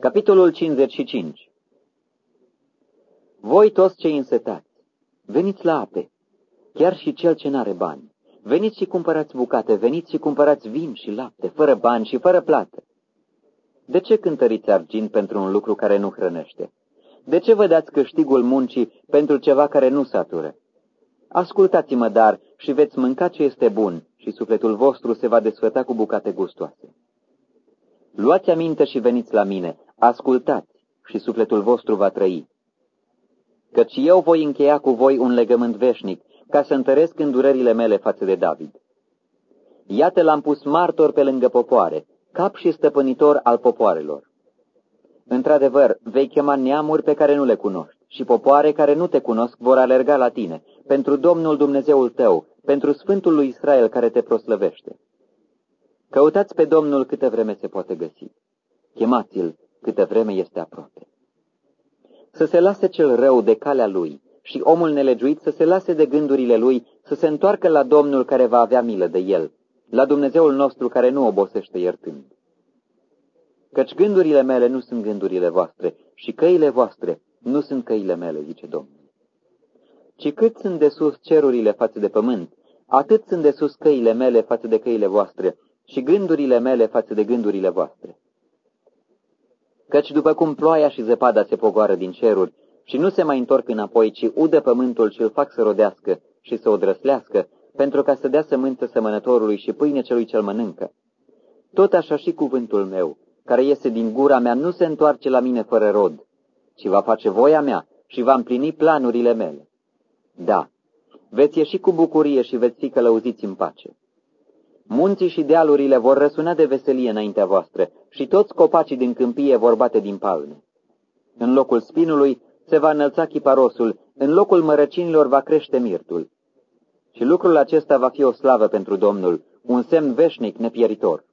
Capitolul 55 Voi toți cei însetați, veniți la ape, chiar și cel ce n-are bani. Veniți și cumpărați bucate, veniți și cumpărați vin și lapte, fără bani și fără plată. De ce cântăriți argint pentru un lucru care nu hrănește? De ce vă dați câștigul muncii pentru ceva care nu satură? Ascultați-mă, dar, și veți mânca ce este bun, și sufletul vostru se va desfăta cu bucate gustoase. Luați aminte și veniți la mine, ascultați, și sufletul vostru va trăi. Căci eu voi încheia cu voi un legământ veșnic, ca să întăresc îndurările mele față de David. Iată l-am pus martor pe lângă popoare, cap și stăpânitor al popoarelor. Într-adevăr, vei chema neamuri pe care nu le cunoști și popoare care nu te cunosc vor alerga la tine, pentru Domnul Dumnezeul tău, pentru Sfântul lui Israel care te proslăvește. Căutați pe Domnul câte vreme se poate găsi. Chemați-l câte vreme este aproape. Să se lase cel rău de calea lui și omul nelegiuit să se lase de gândurile lui, să se întoarcă la Domnul care va avea milă de el, la Dumnezeul nostru care nu obosește iertând. Căci gândurile mele nu sunt gândurile voastre și căile voastre nu sunt căile mele, zice Domnul. Ci cât sunt de sus cerurile față de pământ, atât sunt de sus căile mele față de căile voastre și gândurile mele față de gândurile voastre. Căci după cum ploaia și zăpada se pogoară din ceruri și nu se mai întorc înapoi, ci udă pământul și îl fac să rodească și să o drăslească, pentru ca să dea sămânță sămănătorului și pâine celui cel mănâncă. Tot așa și cuvântul meu, care iese din gura mea, nu se întoarce la mine fără rod, ci va face voia mea și va împlini planurile mele. Da, veți ieși cu bucurie și veți fi călăuziți în pace. Munții și dealurile vor răsuna de veselie înaintea voastră și toți copacii din câmpie vor bate din palme. În locul spinului se va înălța chiparosul, în locul mărăcinilor va crește mirtul. Și lucrul acesta va fi o slavă pentru Domnul, un semn veșnic nepieritor.